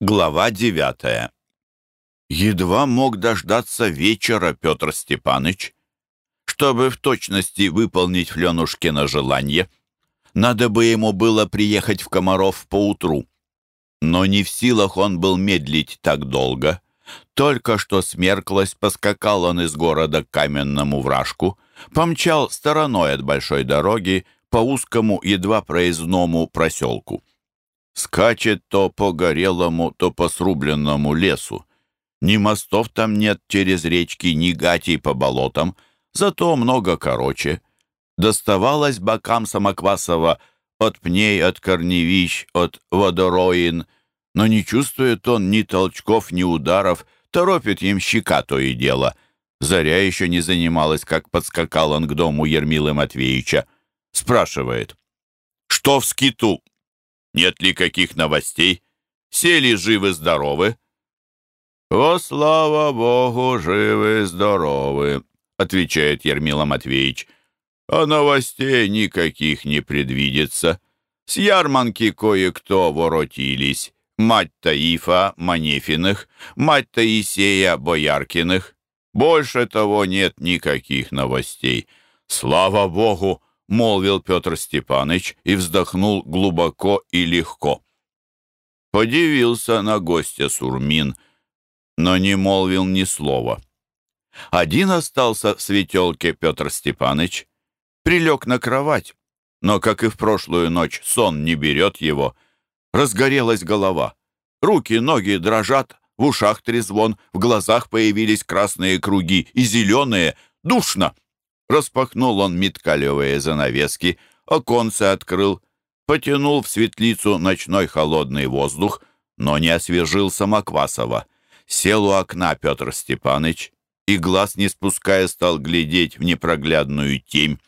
Глава девятая. Едва мог дождаться вечера Петр Степаныч. Чтобы в точности выполнить Фленушкино желание, надо бы ему было приехать в Комаров поутру. Но не в силах он был медлить так долго. Только что смерклось, поскакал он из города к каменному вражку, помчал стороной от большой дороги по узкому, едва проездному проселку скачет то по горелому, то по срубленному лесу. Ни мостов там нет через речки, ни гатей по болотам, зато много короче. Доставалось бокам Самоквасова от пней, от корневищ, от водороин, но не чувствует он ни толчков, ни ударов, торопит им щека то и дело. Заря еще не занималась, как подскакал он к дому Ермилы Матвеевича. Спрашивает, «Что в скиту?» Нет ли каких новостей? Все ли живы-здоровы?» «О, слава Богу, живы-здоровы», — отвечает Ермила Матвеевич. «А новостей никаких не предвидится. С ярманки кое-кто воротились. Мать Таифа Манефиных, мать Таисея Бояркиных. Больше того нет никаких новостей. Слава Богу, — молвил Петр Степаныч и вздохнул глубоко и легко. Подивился на гостя Сурмин, но не молвил ни слова. Один остался в светелке Петр Степаныч, прилег на кровать, но, как и в прошлую ночь, сон не берет его. Разгорелась голова, руки, ноги дрожат, в ушах трезвон, в глазах появились красные круги и зеленые, душно. Распахнул он миткалевые занавески, оконце открыл, потянул в светлицу ночной холодный воздух, но не освежил Самоквасова. Сел у окна Петр Степаныч и, глаз не спуская, стал глядеть в непроглядную темь.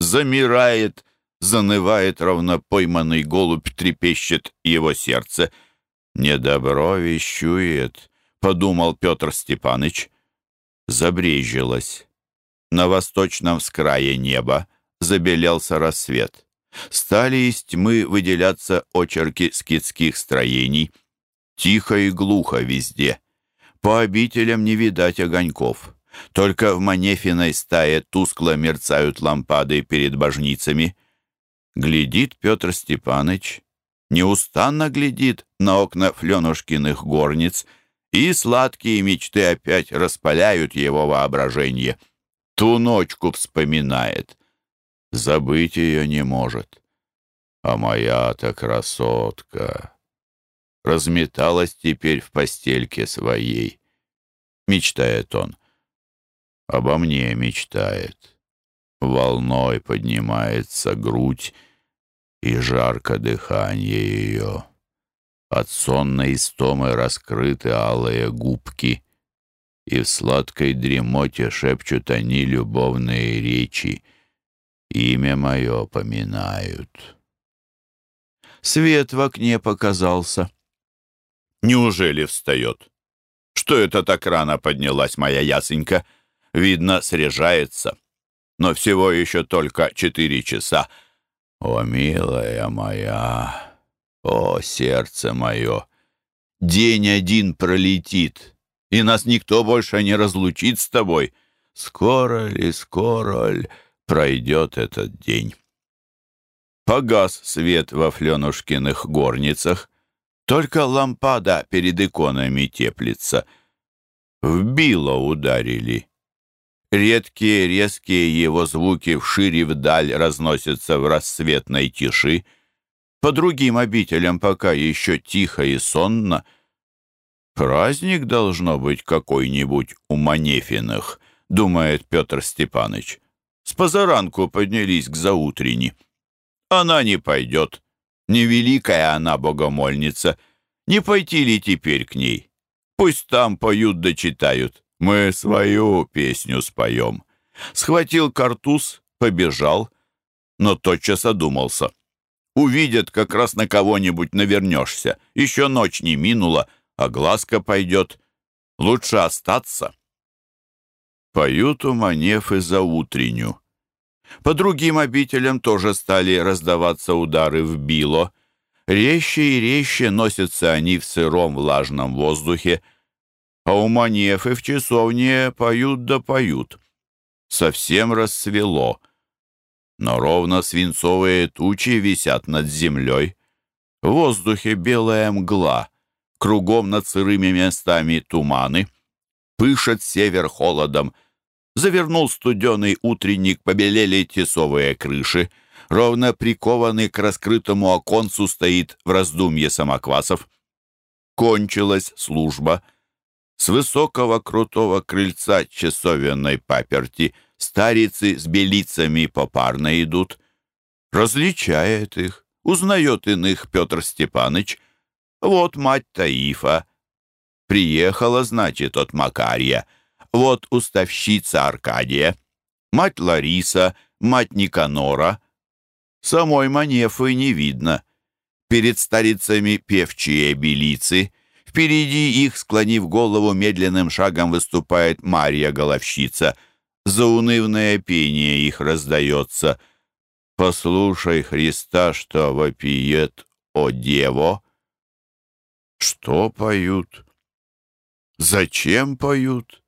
Замирает, занывает ровно пойманный голубь, трепещет его сердце. «Недобро вещует», — подумал Петр Степаныч. Забрежилось. На восточном скрае неба забелелся рассвет. Стали из тьмы выделяться очерки скидских строений. Тихо и глухо везде. По обителям не видать огоньков. Только в Манефиной стае тускло мерцают лампады перед божницами. Глядит Петр Степаныч, неустанно глядит на окна Фленушкиных горниц, и сладкие мечты опять распаляют его воображение — ту ночку вспоминает. Забыть ее не может. А моя-то красотка разметалась теперь в постельке своей. Мечтает он. Обо мне мечтает. Волной поднимается грудь и жарко дыхание ее. От сонной истомы раскрыты алые губки и в сладкой дремоте шепчут они любовные речи. Имя мое поминают. Свет в окне показался. Неужели встает? Что это так рано поднялась моя ясенька? Видно, срежается. Но всего еще только четыре часа. О, милая моя, о, сердце мое, день один пролетит — и нас никто больше не разлучит с тобой. Скоро ли, скоро ли пройдет этот день?» Погас свет во Фленушкиных горницах, только лампада перед иконами теплится. В било ударили. Редкие, резкие его звуки вширь и вдаль разносятся в рассветной тиши. По другим обителям пока еще тихо и сонно — «Праздник должно быть какой-нибудь у Манефиных», — думает Петр Степаныч. С позаранку поднялись к заутрени. Она не пойдет. Невеликая она богомольница. Не пойти ли теперь к ней? Пусть там поют да читают. Мы свою песню споем. Схватил картуз, побежал, но тотчас одумался. Увидят, как раз на кого-нибудь навернешься. Еще ночь не минула — а глазка пойдет. Лучше остаться. Поют у Манефы за утренню. По другим обителям тоже стали раздаваться удары в било. Резче и резче носятся они в сыром влажном воздухе, а у Манефы в часовне поют да поют. Совсем рассвело, но ровно свинцовые тучи висят над землей. В воздухе белая мгла, кругом над сырыми местами туманы. Пышет север холодом, завернул студеный утренник, побелели тесовые крыши. Ровно прикованный к раскрытому оконцу стоит в раздумье самоквасов. Кончилась служба — с высокого крутого крыльца часовенной паперти старицы с белицами попарно идут. Различает их, узнает иных Петр Степаныч. Вот мать Таифа. Приехала, значит, от Макария. Вот уставщица Аркадия. Мать Лариса, мать Никанора. Самой Манефы не видно. Перед старицами певчие белицы — Впереди их, склонив голову, медленным шагом выступает Марья Головщица. Заунывное пение их раздается. «Послушай Христа, что вопиет, о Дево!» Что поют? Зачем поют?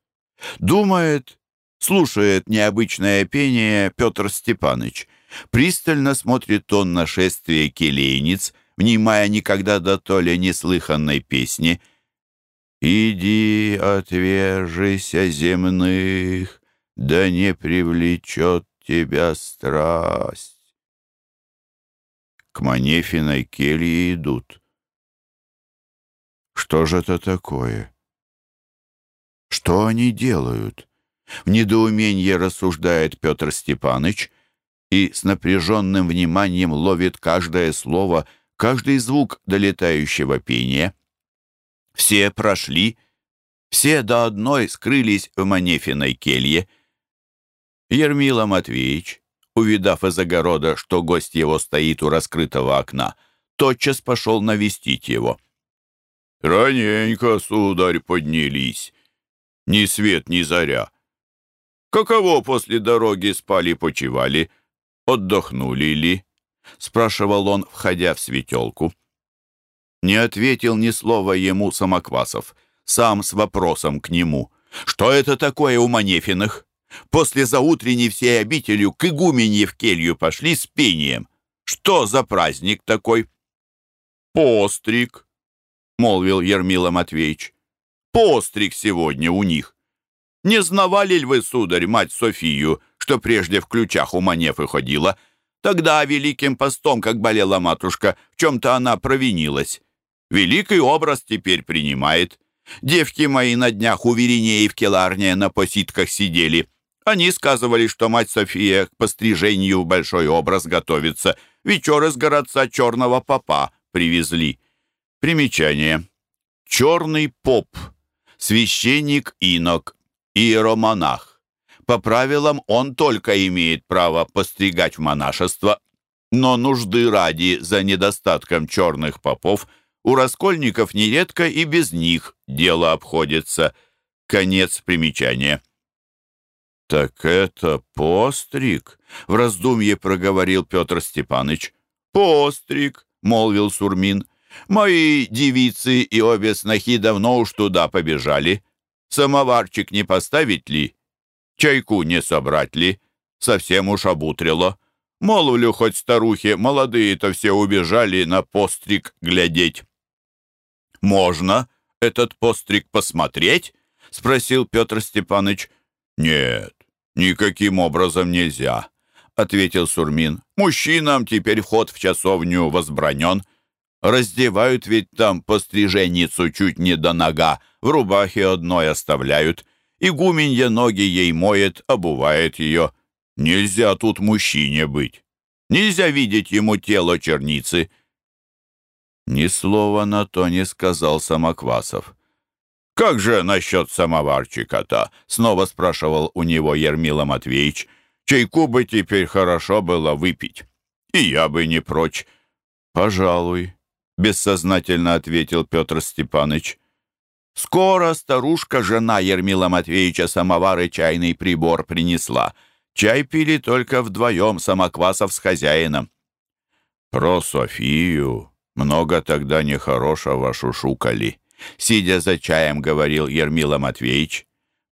Думает, слушает необычное пение Петр Степаныч. Пристально смотрит он на шествие келейниц — внимая никогда до то ли неслыханной песни. «Иди, отвержися земных, да не привлечет тебя страсть». К Манефиной келье идут. Что же это такое? Что они делают? В недоумении рассуждает Петр Степаныч и с напряженным вниманием ловит каждое слово, каждый звук долетающего пения. Все прошли, все до одной скрылись в Манефиной келье. Ермила Матвеевич, увидав из огорода, что гость его стоит у раскрытого окна, тотчас пошел навестить его. «Раненько, сударь, поднялись. Ни свет, ни заря. Каково после дороги спали-почивали? Отдохнули ли?» — спрашивал он, входя в светелку. Не ответил ни слова ему Самоквасов, сам с вопросом к нему. «Что это такое у Манефиных? После заутренней всей обителью к игуменье в келью пошли с пением. Что за праздник такой?» «Постриг», — молвил Ермила Матвеевич. «Постриг сегодня у них. Не знавали ли вы, сударь, мать Софию, что прежде в ключах у Манефы ходила?» Тогда великим постом, как болела матушка, в чем-то она провинилась. Великий образ теперь принимает. Девки мои на днях у Веринеи в Келарне на поситках сидели. Они сказывали, что мать София к пострижению в большой образ готовится. Вечер из городца черного попа привезли. Примечание. Черный поп. Священник-инок. Иеромонах. По правилам он только имеет право постригать в монашество, но нужды ради за недостатком черных попов у раскольников нередко и без них дело обходится. Конец примечания. «Так это постриг?» — в раздумье проговорил Петр Степаныч. «Постриг», — молвил Сурмин. «Мои девицы и обе снохи давно уж туда побежали. Самоварчик не поставить ли?» Чайку не собрать ли? Совсем уж обутрило. Молвлю хоть старухи, молодые-то все убежали на постриг глядеть. «Можно этот постриг посмотреть?» — спросил Петр Степаныч. «Нет, никаким образом нельзя», — ответил Сурмин. «Мужчинам теперь вход в часовню возбранен. Раздевают ведь там постриженницу чуть не до нога, в рубахе одной оставляют. Игуменья ноги ей моет, обувает ее. Нельзя тут мужчине быть. Нельзя видеть ему тело черницы. Ни слова на то не сказал Самоквасов. «Как же насчет самоварчика-то?» — снова спрашивал у него Ермила Матвеевич. «Чайку бы теперь хорошо было выпить. И я бы не прочь». «Пожалуй», — бессознательно ответил Петр Степаныч. Скоро старушка, жена Ермила Матвеевича, самовар и чайный прибор принесла. Чай пили только вдвоем Самоквасов с хозяином. «Про Софию Много тогда нехорошего шушукали. Сидя за чаем, говорил Ермила Матвеевич.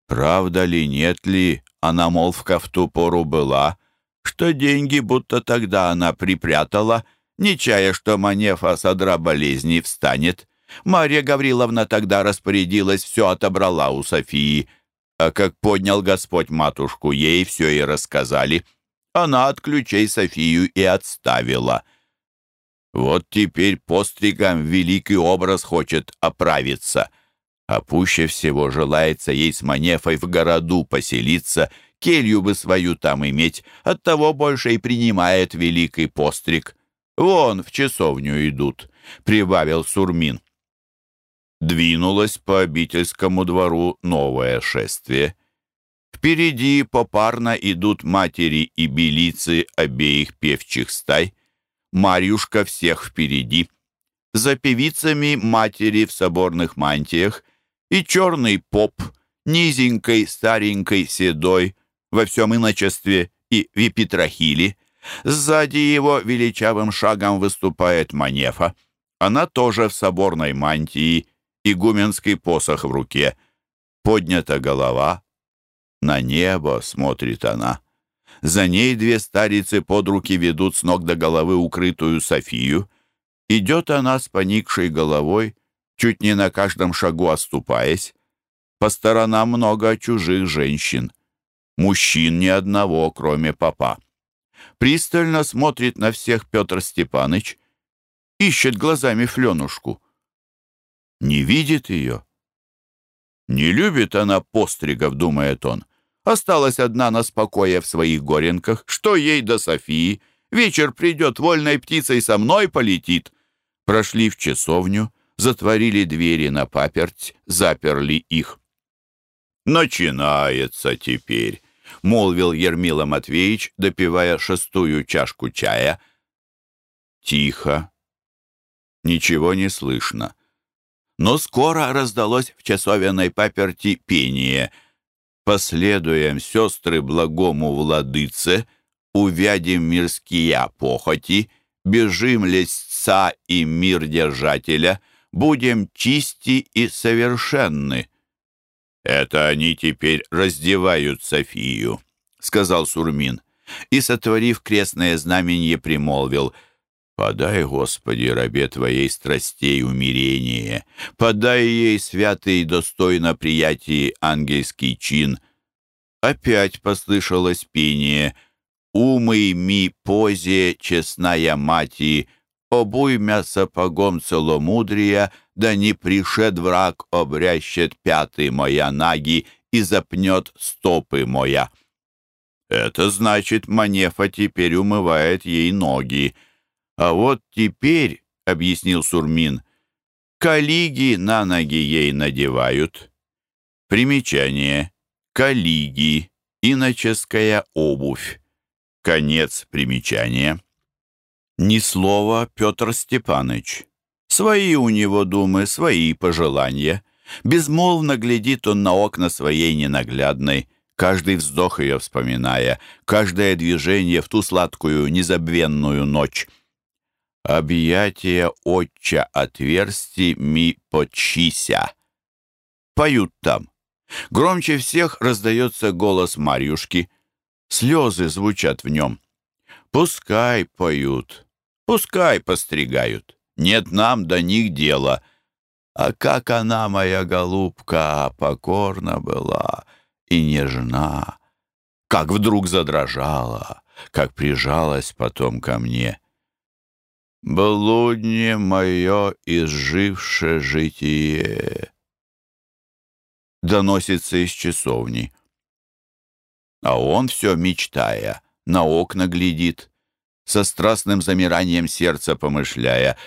Правда ли, нет ли, а намолвка в ту пору была, что деньги будто тогда она припрятала, не чая, что Манефа содра болезни встанет. Марья Гавриловна тогда распорядилась, все отобрала у Софии. А как поднял Господь матушку, ей все и рассказали. Она от ключей Софию и отставила. Вот теперь постригом великий образ хочет оправиться. А пуще всего желается ей с Манефой в городу поселиться, келью бы свою там иметь, оттого больше и принимает великий постриг. Вон в часовню идут», — прибавил Сурмин. Двинулось по обительскому двору новое шествие. Впереди попарно идут матери и белицы обеих певчих стай. Марьюшка всех впереди. За певицами матери в соборных мантиях и черный поп, низенькой, старенькой, седой, во всем иночестве и в епитрахиле. Сзади его величавым шагом выступает Манефа. Она тоже в соборной мантии, игуменский посох в руке. Поднята голова. На небо смотрит она. За ней две старицы под руки ведут с ног до головы укрытую Софию. Идет она с поникшей головой, чуть не на каждом шагу оступаясь. По сторонам много чужих женщин. Мужчин ни одного, кроме папа. Пристально смотрит на всех Петр Степаныч, ищет глазами Фленушку. Не видит ее. Не любит она постригов, думает он. Осталась одна на спокое в своих горенках. Что ей до Софии? Вечер придет, вольной птицей со мной полетит. Прошли в часовню, затворили двери на паперть, заперли их. Начинается теперь. — молвил Ермила Матвеевич, допивая шестую чашку чая. Тихо. Ничего не слышно. Но скоро раздалось в часовенной паперти пение. «Последуем, сестры, благому владыце, увядем мирские похоти, бежим лесца и мир держателя, будем чисти и совершенны». «Это они теперь раздевают Софию», — сказал Сурмин, и, сотворив крестное знаменье, примолвил «Подай, Господи, рабе Твоей страстей умирение, подай ей святый и достойно приятий ангельский чин». Опять послышалось пение «Умый ми позе, честная мати, обуймя сапогом целомудрия, да не пришед враг, обрящет пятый моя наги и запнет стопы моя. Это значит, Манефа теперь умывает ей ноги. А вот теперь, — объяснил Сурмин, — калиги на ноги ей надевают. Примечание. Калиги. Иноческая обувь. Конец примечания. Ни слова, Петр Степаныч. Свои у него думы, свои пожелания. Безмолвно глядит он на окна своей ненаглядной, каждый вздох ее вспоминая, каждое движение в ту сладкую, незабвенную ночь. «Объятия отча отверсти ми почися». Поют там. Громче всех раздается голос Марьюшки. Слезы звучат в нем. Пускай поют, пускай постригают. Нет нам до них дела. А как она, моя голубка, покорна была и нежна, как вдруг задрожала, как прижалась потом ко мне. Блудне мое изжившее житие доносится из часовни. А он все, мечтая, на окна глядит, со страстным замиранием сердца помышляя —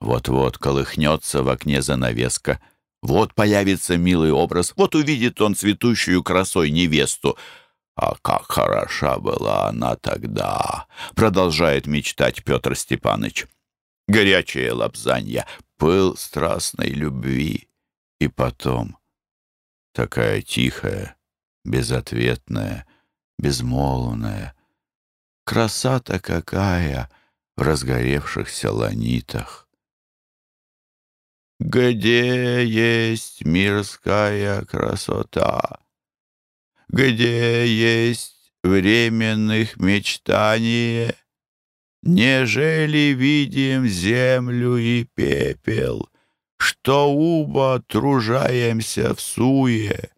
вот-вот колыхнется в окне занавеска. Вот появится милый образ, вот увидит он цветущую красой невесту. «А как хороша была она тогда!» — продолжает мечтать Петр Степаныч. Горячее лапзанье, пыл страстной любви. И потом такая тихая, безответная, безмолвная. Красота какая в разгоревшихся ланитах! Где есть мирская красота? Где есть временных мечтание? Нежели видим землю и пепел, Что уба тружаемся в суе,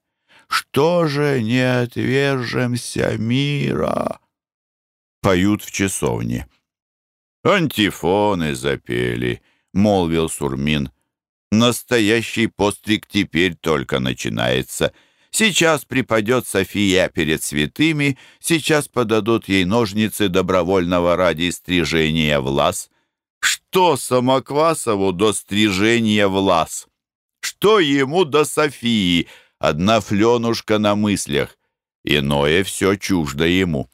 Что же не отвержемся мира? Поют в часовне. «Антифоны запели», — молвил Сурмин. «Настоящий постриг теперь только начинается». Сейчас припадет София перед святыми, сейчас подадут ей ножницы добровольного ради стрижения влас. Что Самоквасову до стрижения влас? Что ему до Софии? Одна фленушка на мыслях. Иное все чуждо ему.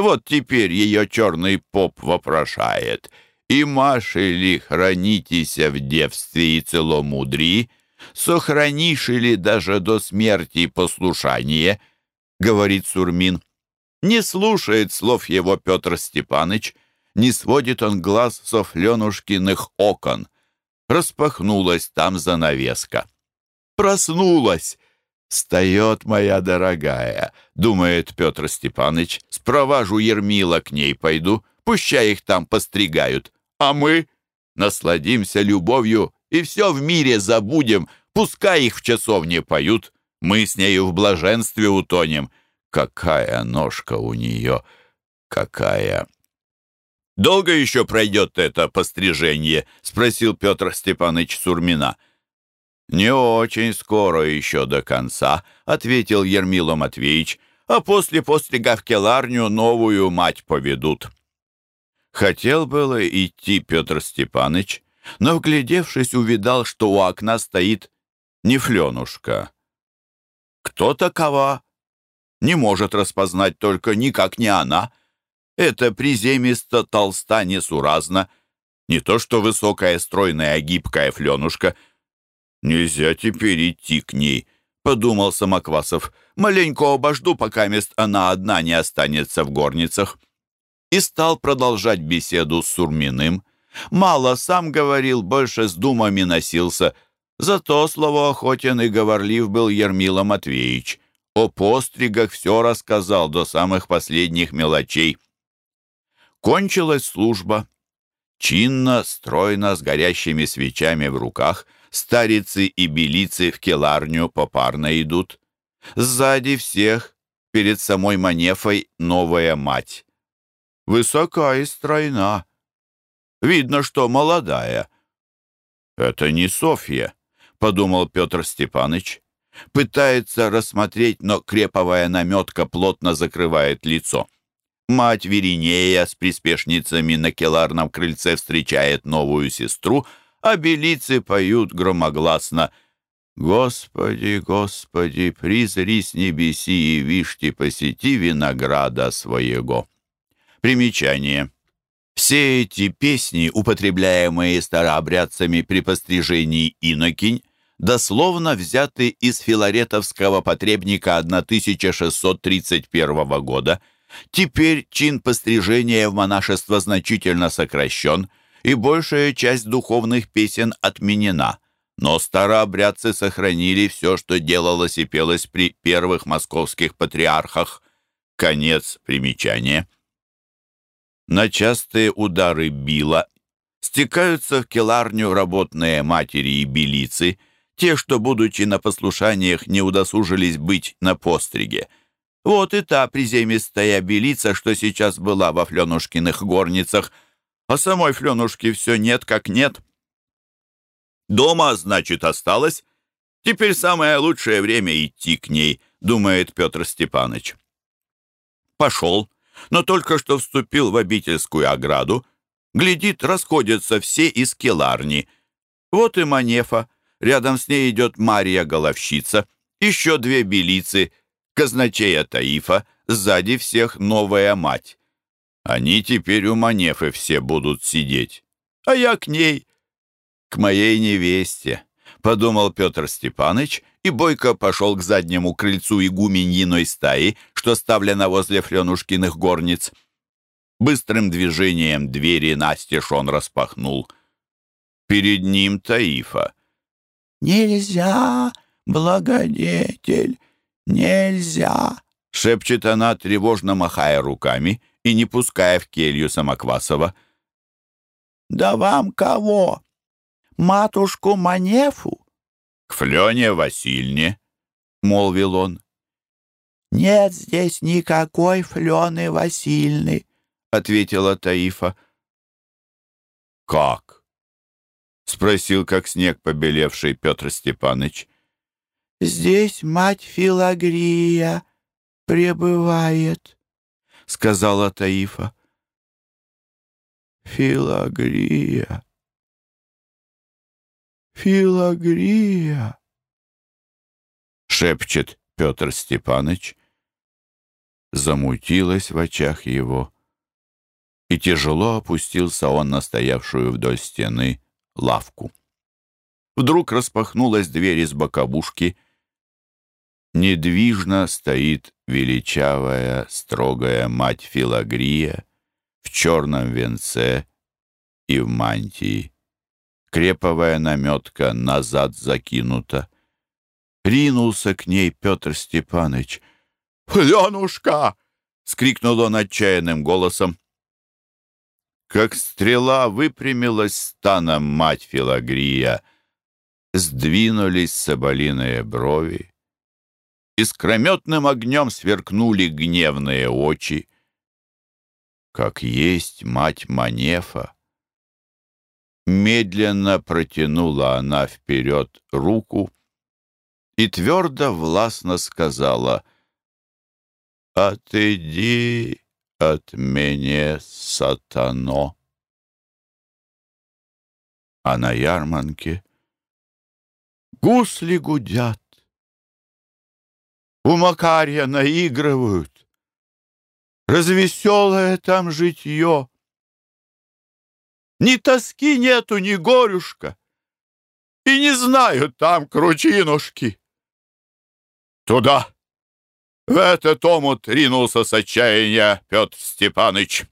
Вот теперь ее черный поп вопрошает. «И Маши ли хранитеся в девстве и целомудрии?» сохранишь ли даже до смерти послушание, говорит Сурмин. Не слушает слов его Петр Степаныч, не сводит он глаз со фленушкиных окон. Распахнулась там занавеска. Проснулась! «Встает моя дорогая», — думает Петр Степаныч. «Спроважу Ермила к ней пойду, пущай их там постригают. А мы насладимся любовью и все в мире забудем. Пускай их в часовне поют, мы с нею в блаженстве утонем. Какая ножка у нее, какая!» «Долго еще пройдет это пострижение?» — спросил Петр Степанович Сурмина. «Не очень скоро еще до конца», — ответил Ермило Матвеевич, «а после пострига в келарню новую мать поведут». Хотел было идти Петр Степанович, но, вглядевшись, увидал, что у окна стоит не Фленушка. Кто такова? Не может распознать только никак не она. Это приземисто, толста, несуразно. Не то что высокая, стройная, гибкая Фленушка. Нельзя теперь идти к ней, — подумал Самоквасов. Маленько обожду, пока мест она одна не останется в горницах. И стал продолжать беседу с Сурминым. Мало сам говорил, больше с думами носился. Зато словоохотен и говорлив был Ермила Матвеевич. О постригах все рассказал до самых последних мелочей. Кончилась служба. Чинно, стройно, с горящими свечами в руках, старицы и белицы в келарню попарно идут. Сзади всех, перед самой Манефой, новая мать. Высока и стройна, Видно, что молодая». «Это не Софья», — подумал Петр Степаныч. Пытается рассмотреть, но креповая наметка плотно закрывает лицо. Мать Веринея с приспешницами на келарном крыльце встречает новую сестру, а белицы поют громогласно «Господи, Господи, призри с небеси и вишьте посети винограда своего». Примечание. Все эти песни, употребляемые старообрядцами при пострижении инокинь, дословно взяты из филаретовского потребника 1631 года. Теперь чин пострижения в монашество значительно сокращен, и большая часть духовных песен отменена. Но старообрядцы сохранили все, что делалось и пелось при первых московских патриархах. Конец примечания на частые удары била стекаются в келарню работные матери и белицы, те, что, будучи на послушаниях, не удосужились быть на постриге. Вот и та приземистая белица, что сейчас была во Фленушкиных горницах, а самой Фленушки все нет как нет. Дома, значит, осталось. Теперь самое лучшее время идти к ней, думает Петр Степанович. Пошел но только что вступил в обительскую ограду, глядит, расходятся все из келарни. Вот и Манефа, рядом с ней идет Мария Головщица, еще две белицы, казначея Таифа, сзади всех новая мать. Они теперь у Манефы все будут сидеть, а я к ней, к моей невесте, подумал Петр Степаныч и бойко пошел к заднему крыльцу игуменьиной стаи, что ставлено возле Фленушкиных горниц. Быстрым движением двери настежь он распахнул. Перед ним Таифа. нельзя, благодетель, нельзя!» Шепчет она, тревожно махая руками и не пуская в келью Самоквасова. «Да вам кого? Матушку Манефу?» «К Флене Васильне», — молвил он. «Нет здесь никакой Флены Васильны», — ответила Таифа. «Как?» — спросил, как снег побелевший Петр Степаныч. «Здесь мать Филагрия пребывает», — сказала Таифа. «Филагрия, Филагрия», — шепчет Петр Степаныч. Замутилось в очах его, и тяжело опустился он на стоявшую вдоль стены лавку. Вдруг распахнулась дверь из боковушки — Недвижно стоит величавая, строгая мать Филагрия в черном венце и в мантии. Креповая наметка назад закинута. Ринулся к ней Петр Степаныч. «Ленушка!» — скрикнул он отчаянным голосом. Как стрела выпрямилась станом мать Филагрия, сдвинулись соболиные брови, искрометным огнем сверкнули гневные очи. Как есть мать Манефа. Медленно протянула она вперед руку и твердо властно сказала «Отойди от меня, сатано!» А на ярманке гусли гудят, у Макарья наигрывают. Развеселое там житье. Ни тоски нету, ни горюшка. И не знаю там кручинушки. Туда, в этот омут ринулся с отчаяния Петр Степаныч.